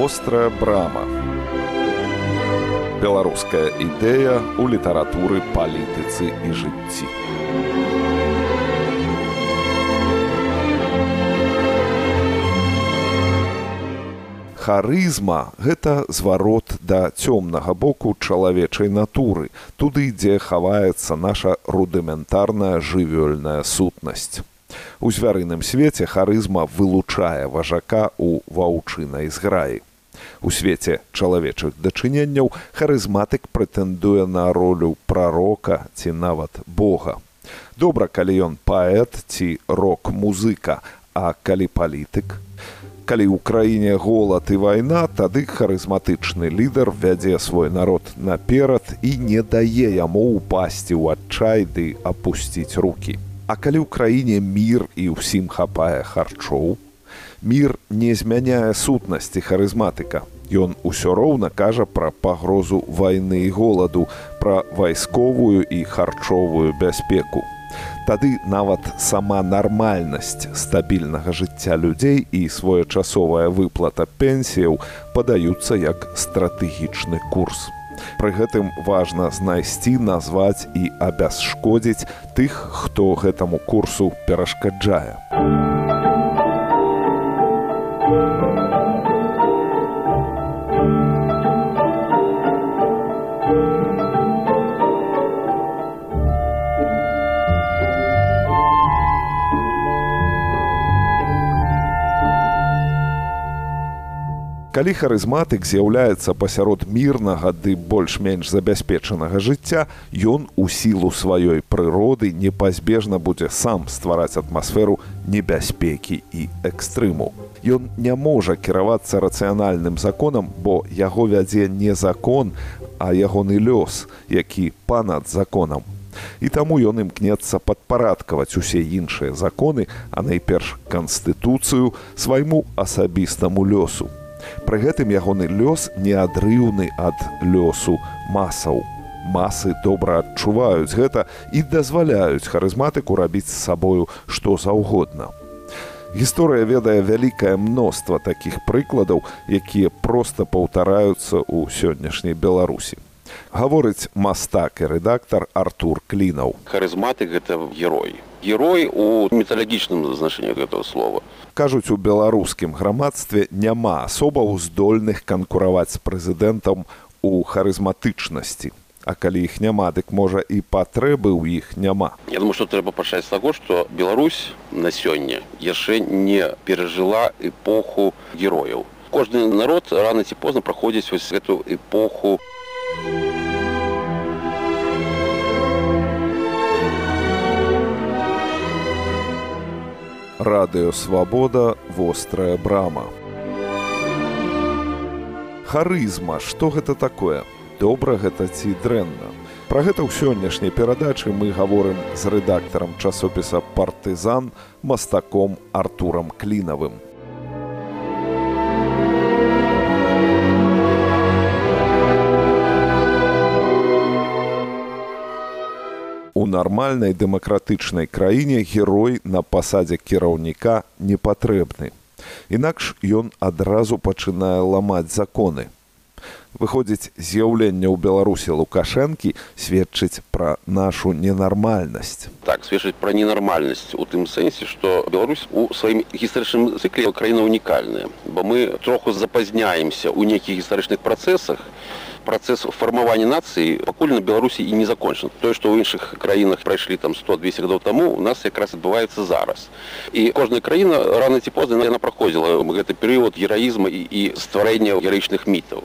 вострая брама. Беларуская ідэя ў літаратуры палітыцы і жыцці. Харызма гэта зварот да цёмнага боку чалавечай натуры туды дзе хаваецца наша рудыментарная жывёльная сутнасць. У звярыным свеце харызма вылучае важака ў ваўчынай зграі у свеце чалавечых дачыненняў харызматык прэтэндуе на ролю прарока ці нават бога. Добра калі ён паэт ці рок музыка а калі палітык? Калі ў краіне голад і вайна тады харызматычны лідар вядзе свой народ наперад і не дае яму ўпасці ў адчай ды апусціць руки а калі ў краіне мір і ўсім хапае харчоў мір не змяняе сутнасці харызматыка Ён усё роўна кажа пра пагрозу вайны і голаду пра вайсковую і харчовую бяспеку тады нават сама нармальнасць стабільнага жыцця людзей і своечасовая выплата пенсіяў падаюцца як стратэгічны курс. Пры гэтым важна знайсці, назваць і абясшкодзіць тых, хто гэтаму курсу перашкаджае. Калі харызматык з'яўляецца пасярод мірнага ды больш-менш забяспечанага жыцця ён у сілу сваёй прыроды непазбежна будзе сам ствараць атмасферу небяспекі і экстрыму. Ён не можа кіравацца рацыянальным законам бо яго вядзе не закон а ягоны лёс які панад законам. І таму ён імкнецца падпарадкаваць усе іншыя законы а найперш канстытуцыю свайму асабістаму лёсу Пры гэтым ягоны лёс неадрыўны ад лёсу масаў. Масы добра адчуваюць гэта і дазваляюць харызматыку рабіць з сабою што заўгодна. Гісторыя ведае вялікае мноства такіх прыкладаў, якія проста паўтараюцца ў сённяшняй беларусі. Гаворыць мастак і рэдактар Артур клінаў. Харызматык гэта герой. Герой у металагічным значэнні гэтага слова кажуць у беларускім грамадстве няма асобаў здольных канкураваць з прэзідэнтам у харызматычнасці. А калі іх няма дык можа і патрэбы ў іх няма. Я думаю што трэба пачаць з таго што Беларусь на сёння яшчэ не перажыла эпоху герояў. Кожны народ рана ці позна праходзіць вось эту эпоху у радыё свабода вострая брама. Харызма что гэта такое? Добра гэта ці дрэнна? Пра гэта ў сённяшняй перадачы мы гаворым з рэдактарам часопіса партызан мастаком артурам клінавым нармальнай дэмакратычнай краіне герой на пасадзе кіраўніка не патрэбны. Інакш ён адразу пачынае ламаць законы. Выходзіць, з'яўленне ў Беларусі Лукашэнкі сведчыць пра нашу ненармальнасць. Так сведчыць пра ненармальнасць у тым сэнсе, што Беларусь у сваім гістарычным цыкле краіна унікальная, бо мы троху запазняемся ў нейкіх гістарычных працэсах, працэс фармавання нацыі пакуль на беларусі і не закончан тое што ў іншых краінах прайшлі там 100-200 гадоў таму у нас якраз адбываецца зараз. І кожная краіна рана ці позна яна праходзіла гэты перыяд гераізма і, і стварэння гераічных мітаў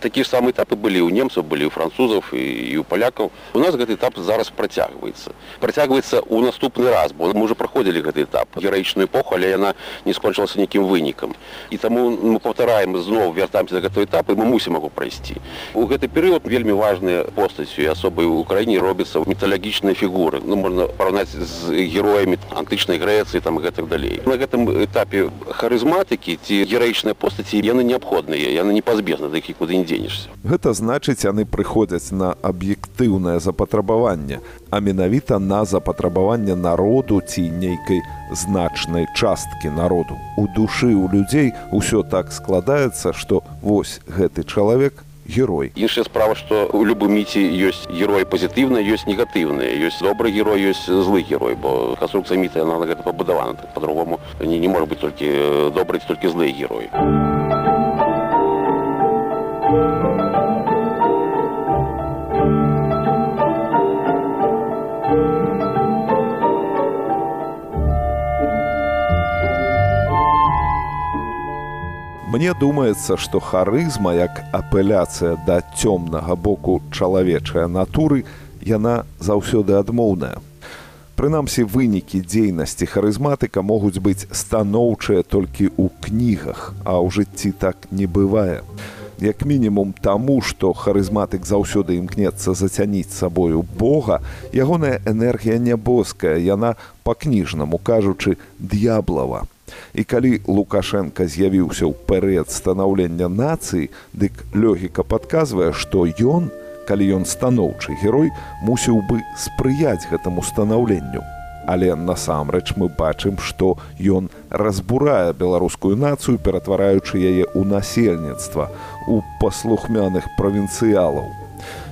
такі ж самы этапы былі ў немцаў былі ў французаў і, і ў палякаў у нас гэты этап зараз працягваецца працягваецца ў наступны раз бо мы уже праходзілі гэты этап. Гераічную эпоху але яна не скончылася нейкім вынікам і таму мы паўтараем зноў вяртаемся да гэтага этапа мы мусім яго прайсці у гэты перыяд вельмі важныя постацю і асобы ў краіне робяцца металагічныя фігуры. Ну можна параўнаць з героямі антычнай грэцыі там гэтак далей. На гэтым этапе харызматыкі ці гераічныя постаці яны неабходныя яны не пазбегны да іх куды не дзенешся. Гэта значыць яны прыходзяць на аб'ектыўнае запатрабаванне а менавіта на запатрабаванне народу ці нейкай значнай часткі народу. У душы у людзей усё так складаецца што вось гэты чалавек герой. Іншая справа што у любым міце ёсць герой пазітыўна ёсць негатыўныя ёсць добры герой ёсць злы герой бо канструкцыя міта на гэта пабудавана так по-другому. Не, не можа быць толькі добры толькі злы герой Мне думаецца, што харызма як апеляцыя да цёмнага боку чалавечай натуры яна заўсёды адмоўная. Прынамсі вынікі дзейнасці харызматыка могуць быць станоўчыя толькі ў кнігах, а ў жыцці так не бывае. Як мінімум таму, што харызматык заўсёды імкнецца зацяніць сабою Бога, ягоная энергія нябоская, яна па-кніжнаму кажучы д'яблава. І калі Лукашенко з'явіўся ў перыяд станаўлення нацыі, дык лёгіка падказвае, што ён, калі ён станоўчы герой, мусіў бы спрыяць гэтаму станаўленню. Але насамрэч мы бачым, што ён разбурае беларускую нацыю, ператвараючы яе ў насельніцтва, у паслухмяных правінцыялаў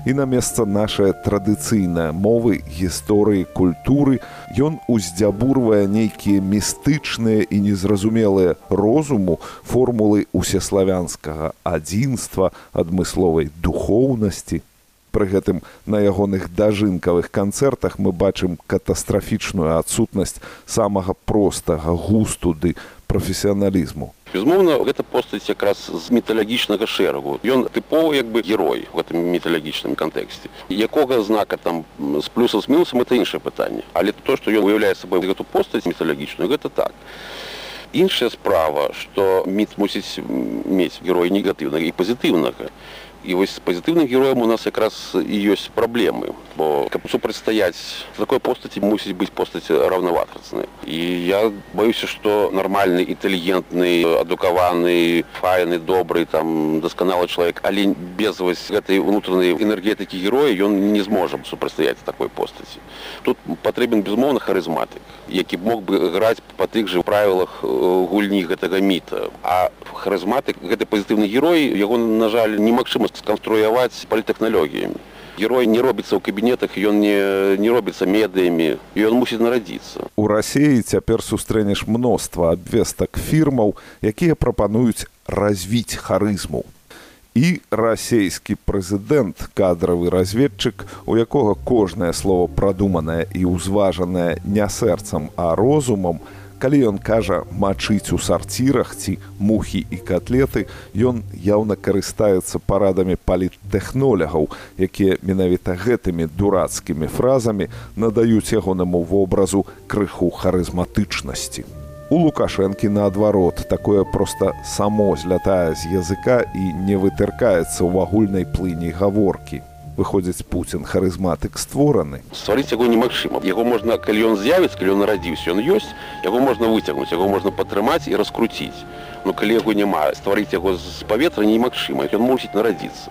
і на месца нашай традыцыйнай мовы гісторыі культуры ён уздзябурвае нейкія містычныя і незразумелыя розуму формулы усеславянскага адзінства адмысловай духоўнасці. Пры гэтым на ягоных дажынкавых канцэртах мы бачым катастрафічную адсутнасць самага простага густу ды прафесіяналізму безумоўна гэта постаць якраз з металагічнага шэрагу ён тыповы як бы герой в этом металагічным кантэксце якога знака там з плюсам з мінусам это іншае пытанне але то што ён уяўляе сабой гэту постаць металагічную гэта так. Іншая справа што міт мусіць мець герой негатыўнага і пазітыўнага і вось з пазітыўным героем у нас якраз і ёсць праблемы бо каб супрацьстаяць такой постаці мусіць быць постаць раўнаватрацны і я баюся што нармальны інтэлігентны адукаваны файны добры там дасканалы чалавек але без вось гэтай унутранай энергетыкі героя ён не зможам супрацьстаяць такой постаці тут патрэбен безмоўна харызматык які мог бы граць па тых жа правілах гульні гэтага міта. А харызматык гэты пазітыўны герой яго на жаль немагчыма сканструяваць палітэхналогіямі. Герой не робіцца ў кабінетах, ён не, не робіцца медыямі, ён мусіць нарадзіцца. У рассіі цяпер сустрэнеш мноства абвестак фірмаў, якія прапануюць развіць харызму. І расійскі прэзідэнт, кадравы разведчык, у якога кожнае слово прадуманае і ўзважанае не сэрцам, а розумам, калі ён кажа мачыць у сарцірах ці мухі і котлеты ён яўна карыстаецца парадамі паліттэхнолягаў якія менавіта гэтымі дурацкімі фразамі надаюць ягонаму вобразу крыху харызматычнасці. У лукашэнкі наадварот такое проста само злятае з языка і не вытыркаецца ў агульнай плыні гаворкі выходзіць Пуін харызматык створаны. Стварыць яго немагчыма. Яго можна, калі ён з'явіць, калі ён нарадзіўся, ён ёсць, яго можна выцягнуць, яго можна падтрымаць і раскруціць. Но калі яго няма, стварыць яго з паветра немагчыма, ён мусіць нарадзіцца.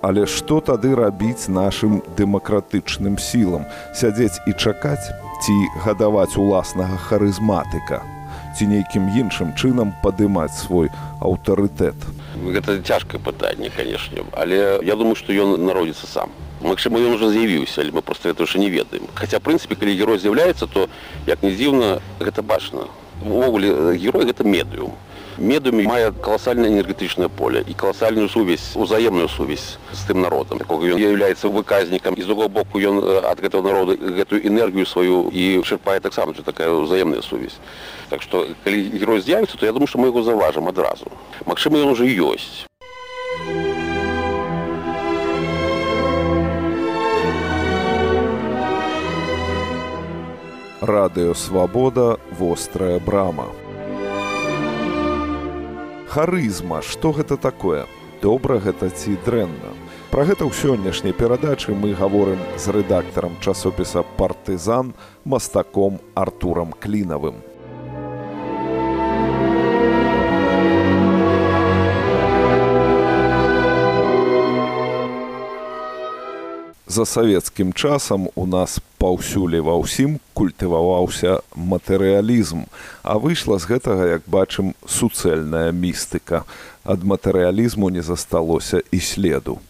Але што тады рабіць нашым дэмакратычным сілам, сядзець і чакаць ці гадаваць уласнага харызматыка ці нейкім іншым чынам падымаць свой аўтарытэт. Гэта цяжкае пытанне канешне але я думаю што ён народзіцца сам. Магчыма ён уже з'явіўся але мы просто это ўжо не ведаем. Хаця прынцыпе калі герой з'яўляецца то як не дзіўна гэта бачна. Увогуле герой гэта медыум медуме мае каласальнае энергетычнае поле і каласальную сувязь узаемную сувязь з тым народам якога ён з'яўляецца выказнікам і з другого боку ён ад гэтага народа гэтую энергію сваю і чырпае таксама же такая ўзаемная сувязь так што калі герой з'явіцца то я думаю што мы яго заважым адразу Магчыма ён уже ёсць радыёвабода вострая брама. Харызма, што гэта такое? Добра гэта ці дрэнна. Пра гэта ў сённяшняй перадачы мы гаворым з рэдактарам часопіса партызан мастаком Артурам клінавым. За савецкім часам у нас паўсюлі ва ўсім культываваўся матэрыялізм, а выйшла з гэтага, як бачым, суцэльная містыка. Ад матэрыялізму не засталося і следу.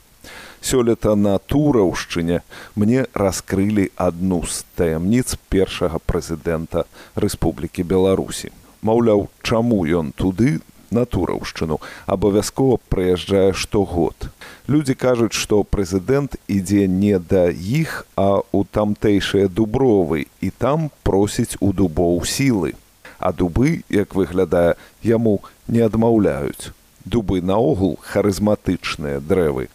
Сёлета на тураўшчыне мне раскрылі адну з таямніц першага прэзідэнта Рэспублікі Беларусі. Маўляў, чаму ён туды на тураўшчыну абавязкова прыязджае штогод. Людзі кажуць, што прэзідэнт ідзе не да іх, а ў тамтэйшыя дубровы і там просіць у дубоў сілы. А дубы, як выглядае, яму не адмаўляюць. Дубы наогул харызматычныя дрэвы.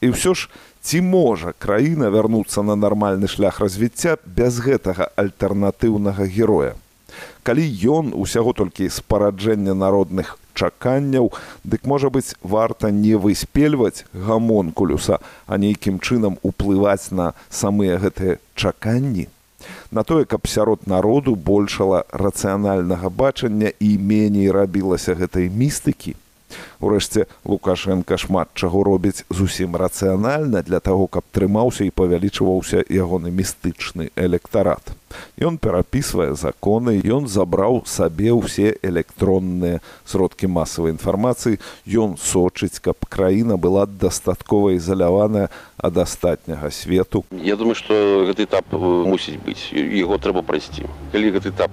І ўсё ж ці можа краіна вярнуцца на нармальны шлях развіцця без гэтага альтэрнатыўнага героя. Калі ён усяго толькі спараджэння народных чаканняў, дык можа быць варта не выспельваць гамонкулюса, а нейкім чынам уплываць на самыя гэтыя чаканні. На тое, каб сярод народу большала рацыянальнага бачання і меней рабілася гэтай містыкі. Урэшце Лукашенко шмат чаго робіць зусім рацыянальна для таго, каб трымаўся і павялічваўся ягоны містычны электарат. Ён перапісвае законы, ён забраў сабе ўсе электронныя сродкі масавай інфармацыі. Ён сочыць, каб краіна была дастаткова ізаляваная ад астатняга свету. Я думаю, што гэты этап э, мусіць быць. яго трэба прайсці. Калі гэты этап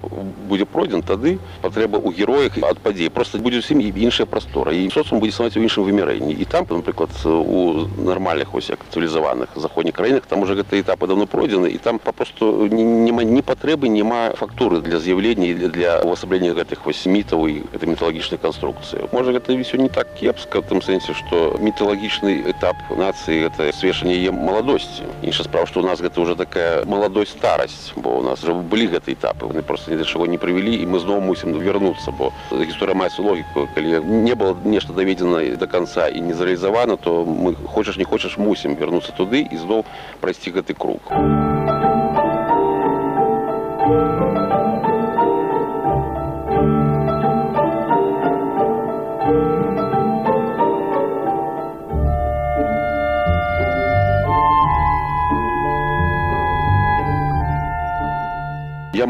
будзе пройдзен, тады патрэба ў героях ад падзей. Проста будзе зусім і іншая прастора. І соцум будзе становіць у іншым вымярэнні. І там, напрыклад, у нармальных ось як цывілізаваных заходніх краінах, там уже гэты этапы давно пройдзены і там папросту няма ні патрэбы няма фактуры для з'яўлення для, для увасаблення гэтых вось мітаў і это міталагічнай канструкцыі можа гэта все не так кепска в тым сэнсе што міталагічны этап нацыі гэта свешанне яе маладосці інша справа што у нас гэта уже такая маладосць старасць бо у нас былі гэты этапы вони просто ні да чаго не прывялі і мы зноў мусім вярнуцца бо гісторыя мае логіку калі не было нешта даведзена до конца і не зарэалізавана то мы хочаш не хочаш мусім вярнуцца туды і зноў прайсці гэты круг. у Я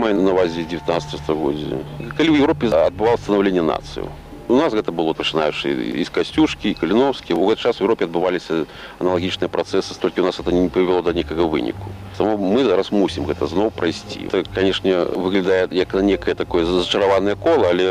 маю на увазе 19 стагоддзя. Калі ў Еўропе адбываў станаўленне нацыю. У нас гэта было пачынаючы з касцюшкі, каліновскі. У гэты час у Еўропе адбываліся аналагічныя працэсы, толькі у нас это не павяло да некага выніку. Таму мы зараз мусім гэта зноў прайсці. Это, канешне, выглядае як на некае такое зачараванае кола, але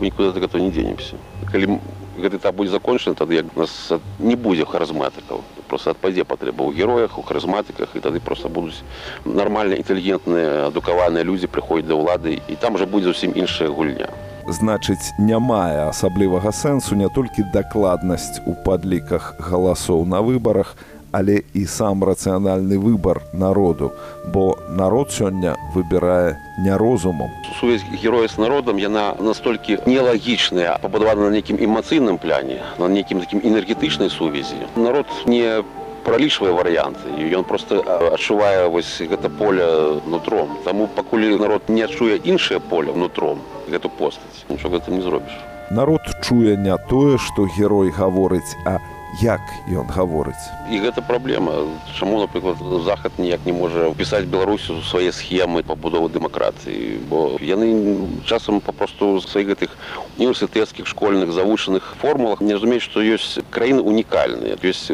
нікуды да гэтага не дзенемся. Калі гэты этап будзе закончаны, тады як нас не будзе харазматыкаў просто адпадзе патрэба ў героях у харызматыках і тады просто будуць нармальна інтэлігентныя адукаваныя людзі прыходзяць да ўлады і там жа будзе зусім іншая гульня. Значыць не мае асаблівага сэнсу не толькі дакладнасць у падліках галасоў на выбарах але і сам рацыянальны выбар народу бо народ сёння выбірае не розумам. Сувязь героя з народам яна настолькі нелагічная пабудавана на нейкім эмацыйным пляне на нейкім такім энергетычнай сувязі. Народ не пралічвае варыянты і ён просто адчувае вось гэта поле нутром. Таму пакуль народ не адчуе іншае поле нутром гэту постаць нічога гэта не зробіш. Народ чуе не тое што герой гаворыць а як ён гаворыць. І гэта праблема. Чаму напрыклад захад ніяк не можа пісаць беларусю свае схемы пабудовы дэмакратыі? Бо яны часам папросту сваіх гэтых універсітэцкіх школьных завучаных формулах не разумеюць што ёсць краіны унікальныя. Ёсць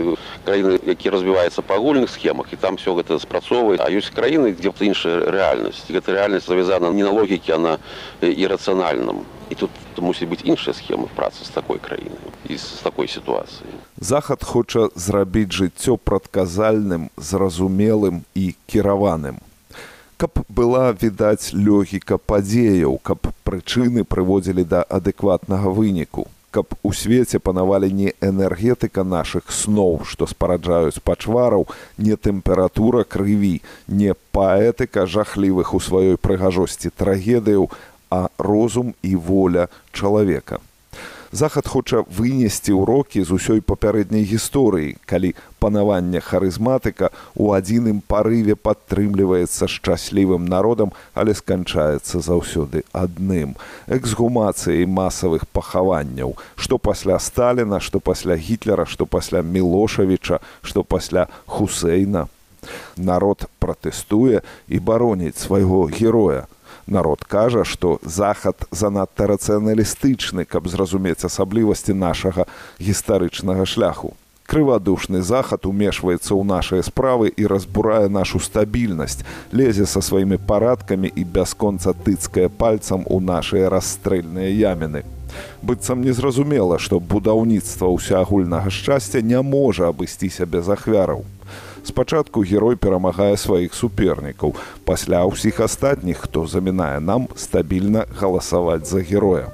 краіны які развіваюцца па агульных схемах і там все гэта спрацоўвае. А ёсць краіны дзе іншая рэальнасць. Гэта рэальнасць завязана не на логікі она ірацыянальным і тут мусіць быць іншая схема працы з такой краіны і з такой сітуацыі захад хоча зрабіць жыццё прадказальным зразумелым і кіраваным. Каб была відаць лёгіка падзеяў каб прычыны прыводзілі да адэкватнага выніку каб у свеце панавалі не энергетыка нашых сноў, што спараджаюць пачвараў, не тэмпература крыві, не паэтыка жахлівых у сваёй прыгажосці трагедыяў, а розум і воля чалавека. Захад хоча вынесці ўрокі з усёй папярэдняй гісторыі калі панаванне харызматыка у адзіным парыве падтрымліваецца шчаслівым народам але сканчаецца заўсёды адным эксгумацыяй масавых пахаванняў што пасля сталіна што пасля гітлера што пасля мілошавіча што пасля хусейна народ пратэстуе і бароніць свайго героя народ кажа што захад занадта рацыяналістычны каб зразумець асаблівасці нашага гістарычнага шляху. Крывадушны захад умешваецца ў нашыя справы і разбурае нашу стабільнасць лезе са сваімі парадкамі і бясконца тыцкае пальцам у нашыя расстрэльныя ямены быццам незразумела што будаўніцтва ўсеагульнага шчасця не можа абысціся без ахвяраў спачатку герой перамагае сваіх супернікаў пасля ўсіх астатніх хто замінае нам стабільна галасаваць за героя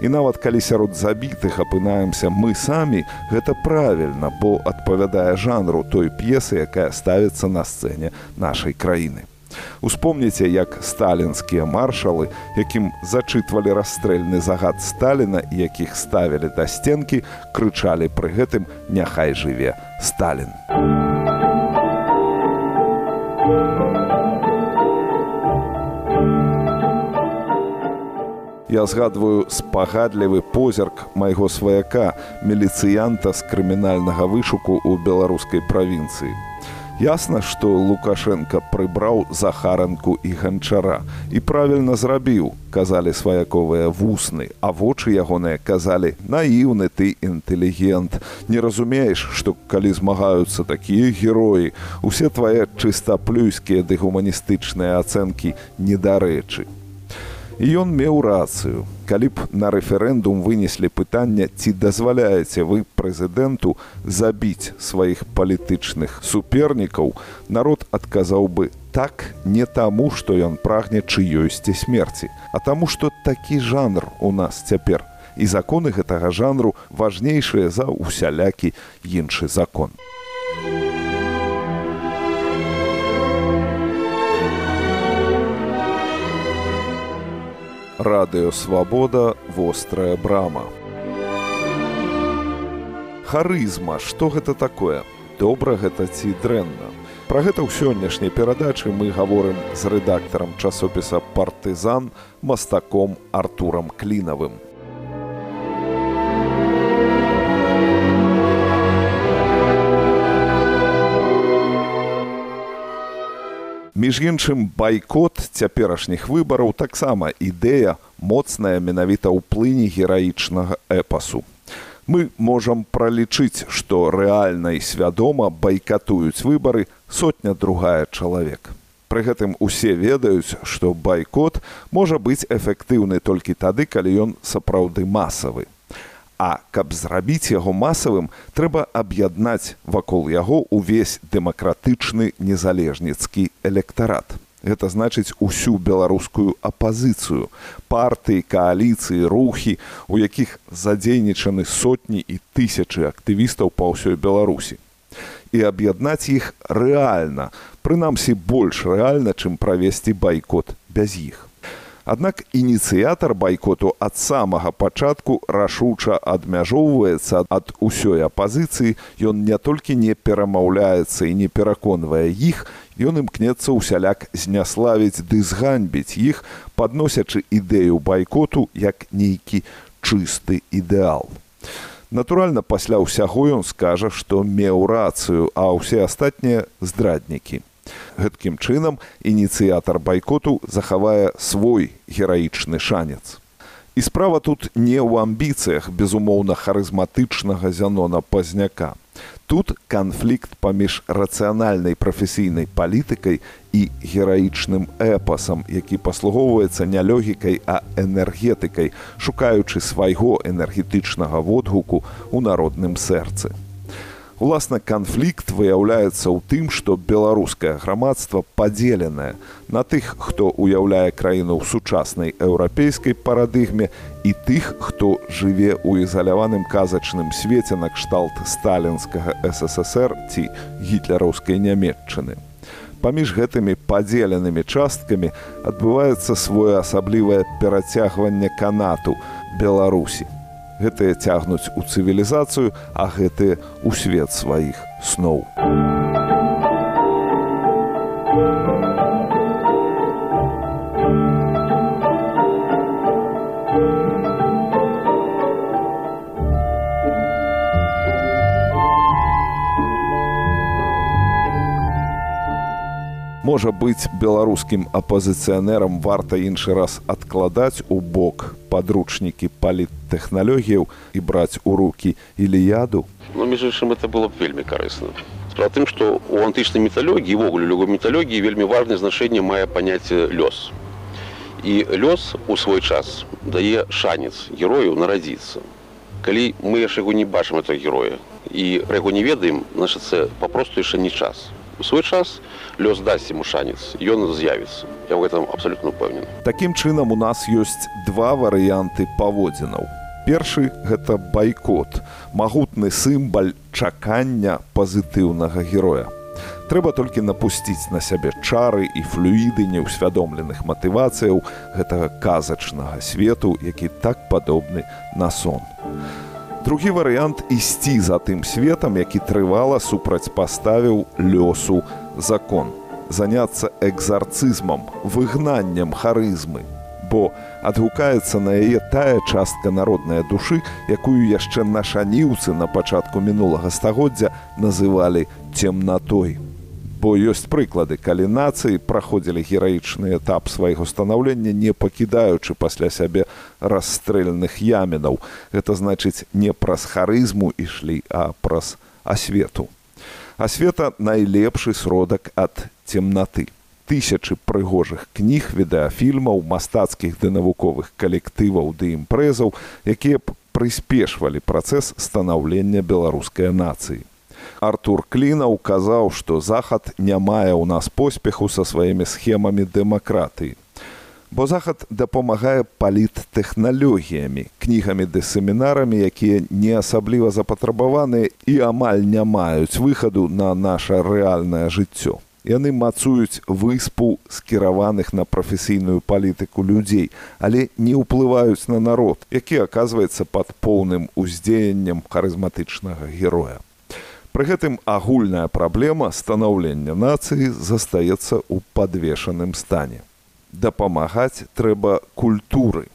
і нават калі сярод забітых апынаемся мы самі гэта правільна бо адпавядае жанру той п'есы якая ставіцца на сцэне нашай краіны Успомніце, як сталінскія маршалы, якім зачытвалі расстрэльны загад Сталіна, якіх ставілі да сценкі, крычалі пры гэтым няхай жыве Сталін. Я згадваю спагадлівы позірк майго сваяка міліцыянта з крымінальнага вышуку ў беларускай правінцыі. Ясна, што Лукашенко прыбраў захаранку і ганчара і правільна зрабіў, казалі сваяковыя вусны, а вочы ягоныя казалі: наіўны ты інтэлігент. Не разумееш, што калі змагаюцца такія героі, усе твае чыстаплюйскія ды гуманістычныя ацэнкі недарэчы. І ён меў рацыю. Калі б на рэферэндум вынеслі пытання, ці дазваляеце вы прэзідэнту забіць сваіх палітычных супернікаў, народ адказаў бы так не таму, што ён прагне чыёйсці смерці, а таму, што такі жанр у нас цяпер. І законы гэтага жанру важнейшыя за усялякі іншы закон. Радыёвабода вострая брама. Харызма что гэта такое? Добра гэта ці дрэнна? Пра гэта ў сённяшняй перадачы мы гаворым з рэдактарам часопіса партызан мастаком артурам клінавым Між іншым байкот цяперашніх выбараў таксама ідэя моцная менавіта ў плыні гераічнага эпасу. Мы можам пралічыць, што рэальна і свядома байкатуюць выбары сотня другая чалавек. Пры гэтым усе ведаюць, што байкот можа быць эфектыўны толькі тады, калі ён сапраўды масавы. А каб зрабіць яго масавым, трэба аб'яднаць вакол яго ўвесь дэмакратычны незалежніцкі электарат. Гэта значыць усю беларускую апазіцыю, партыі, кааліцыі, рухі, у якіх задзейнічаны сотні і тысячы актывістаў па ўсёй Беларусі. І аб'яднаць іх рэальна, прынамсі больш рэальна, чым правесці байкот без іх. Аднак ініцыятар байкоту ад самага пачатку рашуча адмяжоўваецца ад усёй апазіцыі, ён не толькі не перамаўляецца і не пераконвае іх, ён імкнецца ўсяляк зняславіць ды зганьбіць іх, падносячы ідэю байкоту як нейкі чысты ідэал. Натуральна, пасля ўсяго ён скажа, што меў рацыю, а ўсе астатнія здраднікі гэткім чынам ініцыятар байкоту захавае свой гераічны шанец. І справа тут не ў амбіцыях безумоўна харызматычнага зянона пазняка. Тут канфлікт паміж рацыянальнай прафесійнай палітыкай і гераічным эпасам, які паслугоўваецца не лёгікай, а энергетыкай, шукаючы свайго энергетычнага водгуку ў народным сэрцы. Уласна канфлікт выяўляецца ў тым, што беларускае грамадства падзеленае на тых, хто ўяўляе краіну ў сучаснай еўрапейскай парадыгме і тых, хто жыве ў ізаляваным казачным свеце накшталт сталінскага ССР ці гітлераўскай нямметчыны. Паміж гэтымі падзеленымі часткамі адбываецца своеасаблівае перацягванне канату Беларусі гэтыя цягнуць у цывілізацыю, а гэтыя ў свет сваіх сноў. Можа быць беларускім апазіцыянерам варта іншы раз адкладаць у бок падручнікі паліттэхналогіяў і браць у руки іліяду? Ну між іншым это было б вельмі карысна. Справа тым што у антычнай металогіі ввогуле любой металогіі вельмі важное значэнне мае паняцце лёс. І лёс у свой час дае шанец герою нарадзіцца. Калі мы яшчэ яго не бачым это героя і пра яго не ведаем значыцца папросту яшчэ не час у свой час лёс дасць ему шанец ён з'явіцца я в этом абсолютно упэўнен таким чынам у нас ёсць два варыянты паводзінаў. Першы гэта байкот магутны сімбаль чакання пазітыўнага героя. Трэба толькі напусціць на сябе чары і флюіды неўсвядомленых матывацыяў гэтага казачнага свету які так падобны на сон. а Другі варыянт ісці за тым светам, які трывала супрацьпаставіў лёсу закон. заняцца экзарцызмам, выгнаннем харызмы. Бо адгукаецца на яе тая частка народнай душы, якую яшчэ нашаніўцы на пачатку мінулага стагоддзя называлі цемнатой бо ёсць прыклады калі нацыі праходзілі гераічны этап свайго станаўлення не пакідаючы пасля сябе расстрэльных ямінаў гэта значыць не праз харызму ішлі а праз асвету. Асвета найлепшы сродак ад цемнаты. Тысячы прыгожых кніг відэафільмаў мастацкіх ды навуковых калектываў ды імпрэзаў якія б прыспешвалі працэс станаўлення беларускай нацыі. Артур Кліна указаў, што захад не мае ў нас поспеху са сваімі схемамі дэмакратыі. Бо захад дапамагае паліттэхналогіямі, кнігамі ды семінарамі, якія не асабліва запатрабаваныя і амаль не маюць выхаду на наша рэальнае жыццё. Яны мацуюць выспу скіраваных на прафесійную палітыку людзей, але не ўплываюць на народ, які аказваецца пад поўным уздзеяннем харызматычнага героя. Пры гэтым агульная праблема станаўлення нацыі застаецца ў падвешаным стане. Дапамагаць трэба культуры.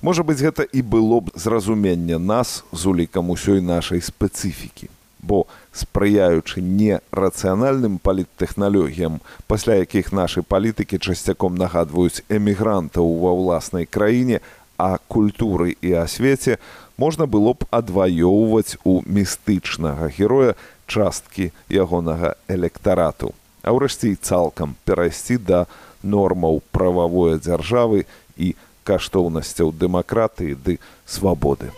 Можа быць, гэта і было б зразуменне нас з улікам усёй нашай спецыфікі. Бо спрыяючы нерацыянальным паліттэхналогіям, пасля якіх нашы палітыкі часцяком нагадваюць эмігрантаў ва ўласнай краіне, а культуры і асвеце, можна было б адваёўваць у містычнага героя часткі ягонага электарату, а ўрэшце цалкам перайсці да нормаў прававой дзяржавы і каштоўнасцяў дэмакратыі ды свабоды.